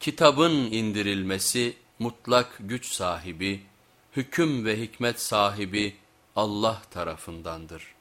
Kitabın indirilmesi mutlak güç sahibi, hüküm ve hikmet sahibi Allah tarafındandır.